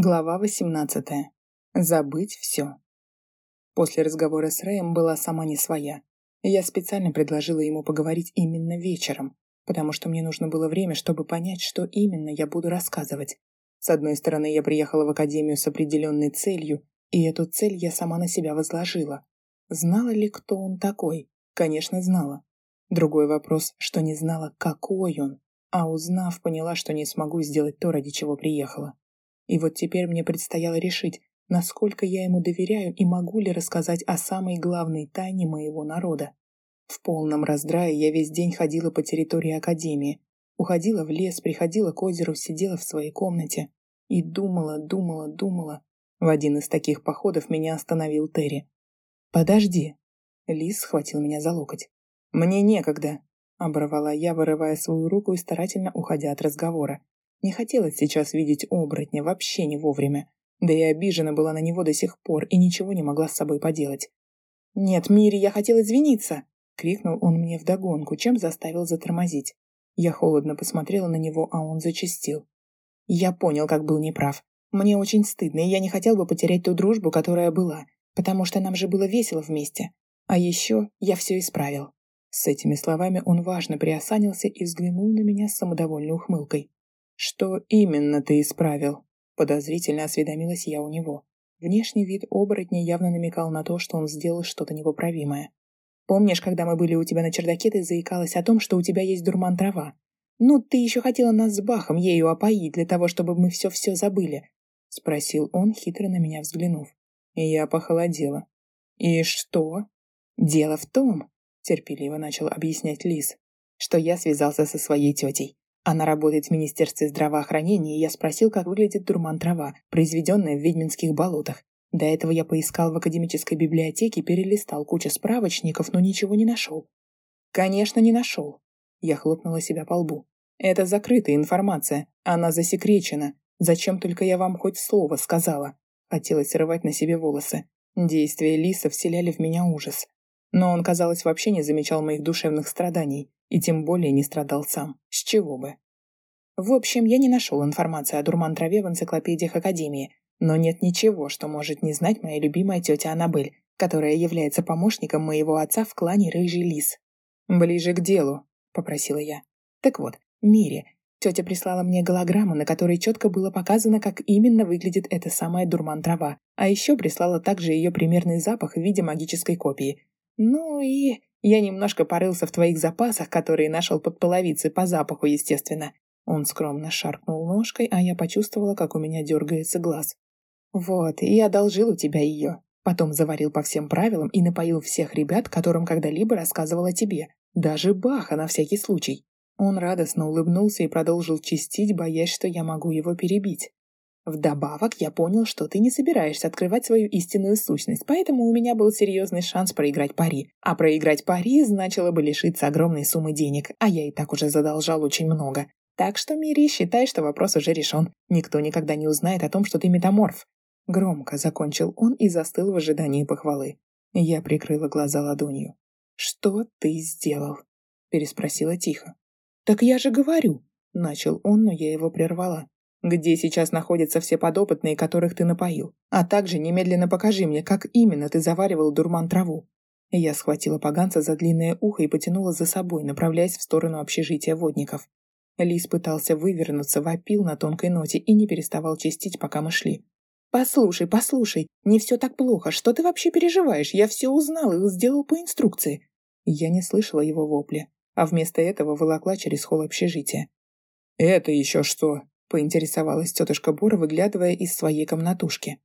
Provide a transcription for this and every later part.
Глава 18. Забыть все. После разговора с Рэем была сама не своя. Я специально предложила ему поговорить именно вечером, потому что мне нужно было время, чтобы понять, что именно я буду рассказывать. С одной стороны, я приехала в академию с определенной целью, и эту цель я сама на себя возложила. Знала ли, кто он такой? Конечно, знала. Другой вопрос, что не знала, какой он, а узнав, поняла, что не смогу сделать то, ради чего приехала. И вот теперь мне предстояло решить, насколько я ему доверяю и могу ли рассказать о самой главной тайне моего народа. В полном раздрае я весь день ходила по территории Академии. Уходила в лес, приходила к озеру, сидела в своей комнате. И думала, думала, думала. В один из таких походов меня остановил Терри. «Подожди». Лис схватил меня за локоть. «Мне некогда», — оборвала я, вырывая свою руку и старательно уходя от разговора. Не хотелось сейчас видеть оборотня вообще не вовремя. Да и обижена была на него до сих пор и ничего не могла с собой поделать. «Нет, Мири, я хотел извиниться!» — крикнул он мне вдогонку, чем заставил затормозить. Я холодно посмотрела на него, а он зачастил. Я понял, как был неправ. Мне очень стыдно, и я не хотел бы потерять ту дружбу, которая была, потому что нам же было весело вместе. А еще я все исправил. С этими словами он важно приосанился и взглянул на меня с самодовольной ухмылкой. «Что именно ты исправил?» Подозрительно осведомилась я у него. Внешний вид оборотня явно намекал на то, что он сделал что-то непоправимое. «Помнишь, когда мы были у тебя на чердаке, ты заикалась о том, что у тебя есть дурман-трава? Ну, ты еще хотела нас с Бахом ею опоить для того, чтобы мы все-все забыли?» — спросил он, хитро на меня взглянув. И я похолодела. «И что?» «Дело в том», — терпеливо начал объяснять Лис, «что я связался со своей тетей. Она работает в Министерстве здравоохранения, и я спросил, как выглядит дурман-трава, произведенная в ведьминских болотах. До этого я поискал в академической библиотеке, перелистал кучу справочников, но ничего не нашел. Конечно, не нашел. Я хлопнула себя по лбу. Это закрытая информация, она засекречена. Зачем только я вам хоть слово сказала? Хотелось рвать на себе волосы. Действия Лиса вселяли в меня ужас. Но он, казалось, вообще не замечал моих душевных страданий. И тем более не страдал сам. С чего бы? В общем, я не нашел информации о дурман-траве в энциклопедиях Академии, но нет ничего, что может не знать моя любимая тетя Аннабель, которая является помощником моего отца в клане Рыжий Лис. «Ближе к делу», — попросила я. Так вот, Мире, тетя прислала мне голограмму, на которой четко было показано, как именно выглядит эта самая дурман-трава, а еще прислала также ее примерный запах в виде магической копии. Ну и я немножко порылся в твоих запасах, которые нашел под половицей по запаху, естественно. Он скромно шаркнул ножкой, а я почувствовала, как у меня дергается глаз. Вот, и одолжил у тебя ее. Потом заварил по всем правилам и напоил всех ребят, которым когда-либо рассказывал о тебе. Даже Баха на всякий случай. Он радостно улыбнулся и продолжил чистить, боясь, что я могу его перебить. Вдобавок, я понял, что ты не собираешься открывать свою истинную сущность, поэтому у меня был серьезный шанс проиграть пари. А проиграть пари значило бы лишиться огромной суммы денег, а я и так уже задолжал очень много. Так что, Мири, считай, что вопрос уже решен. Никто никогда не узнает о том, что ты метаморф. Громко закончил он и застыл в ожидании похвалы. Я прикрыла глаза ладонью. «Что ты сделал?» Переспросила тихо. «Так я же говорю!» Начал он, но я его прервала. Где сейчас находятся все подопытные, которых ты напоил? А также немедленно покажи мне, как именно ты заваривал дурман-траву». Я схватила поганца за длинное ухо и потянула за собой, направляясь в сторону общежития водников. Лис пытался вывернуться, вопил на тонкой ноте и не переставал чистить, пока мы шли. «Послушай, послушай, не все так плохо. Что ты вообще переживаешь? Я все узнал и сделал по инструкции». Я не слышала его вопли, а вместо этого волокла через холл общежития. «Это еще что?» Поинтересовалась тетушка Бура, выглядывая из своей комнатушки.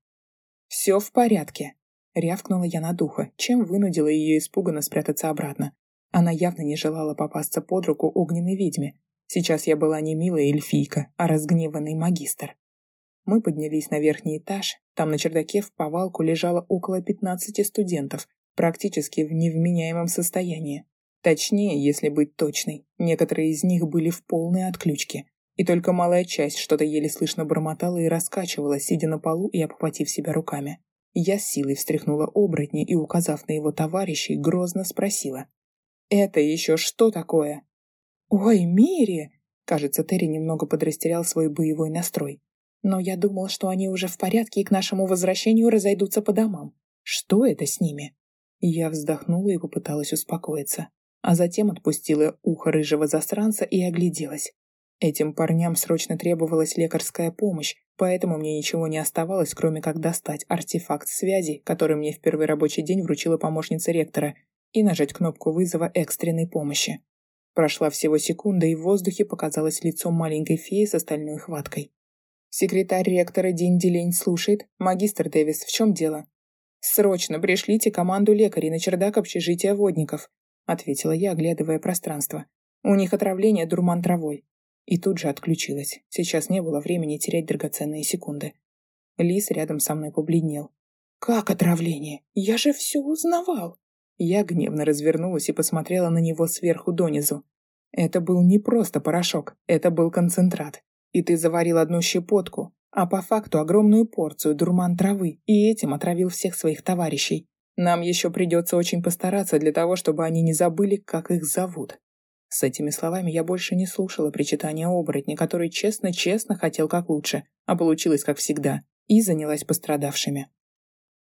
«Все в порядке», — рявкнула я на духа, чем вынудила ее испуганно спрятаться обратно. Она явно не желала попасться под руку огненной ведьме. Сейчас я была не милая эльфийка, а разгневанный магистр. Мы поднялись на верхний этаж. Там на чердаке в повалку лежало около пятнадцати студентов, практически в невменяемом состоянии. Точнее, если быть точной, некоторые из них были в полной отключке. И только малая часть что-то еле слышно бормотала и раскачивала, сидя на полу и обхватив себя руками. Я с силой встряхнула оборотня и, указав на его товарищей, грозно спросила. «Это еще что такое?» «Ой, Мири!» Кажется, Терри немного подрастерял свой боевой настрой. Но я думал, что они уже в порядке и к нашему возвращению разойдутся по домам. Что это с ними? Я вздохнула и попыталась успокоиться, а затем отпустила ухо рыжего засранца и огляделась. Этим парням срочно требовалась лекарская помощь, поэтому мне ничего не оставалось, кроме как достать артефакт связи, который мне в первый рабочий день вручила помощница ректора, и нажать кнопку вызова экстренной помощи. Прошла всего секунда, и в воздухе показалось лицо маленькой феи с остальной хваткой. «Секретарь ректора День Делень слушает. Магистр Дэвис, в чем дело?» «Срочно пришлите команду лекарей на чердак общежития водников», ответила я, оглядывая пространство. «У них отравление дурман травой. И тут же отключилась. Сейчас не было времени терять драгоценные секунды. Лис рядом со мной побледнел. «Как отравление? Я же все узнавал!» Я гневно развернулась и посмотрела на него сверху донизу. Это был не просто порошок, это был концентрат. И ты заварил одну щепотку, а по факту огромную порцию дурман травы, и этим отравил всех своих товарищей. Нам еще придется очень постараться для того, чтобы они не забыли, как их зовут. С этими словами я больше не слушала причитания оборотня, который честно-честно хотел как лучше, а получилось как всегда, и занялась пострадавшими.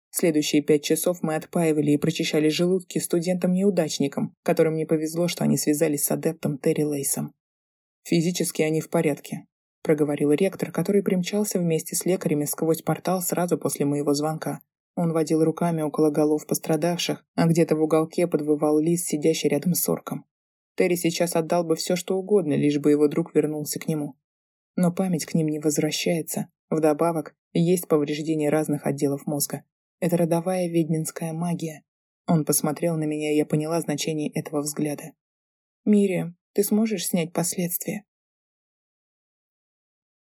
Следующие пять часов мы отпаивали и прочищали желудки студентам-неудачникам, которым не повезло, что они связались с адептом Терри Лейсом. «Физически они в порядке», — проговорил ректор, который примчался вместе с лекарями сквозь портал сразу после моего звонка. Он водил руками около голов пострадавших, а где-то в уголке подвывал лис, сидящий рядом с орком. Терри сейчас отдал бы все, что угодно, лишь бы его друг вернулся к нему. Но память к ним не возвращается. Вдобавок, есть повреждения разных отделов мозга. Это родовая ведьминская магия. Он посмотрел на меня, и я поняла значение этого взгляда. «Мириам, ты сможешь снять последствия?»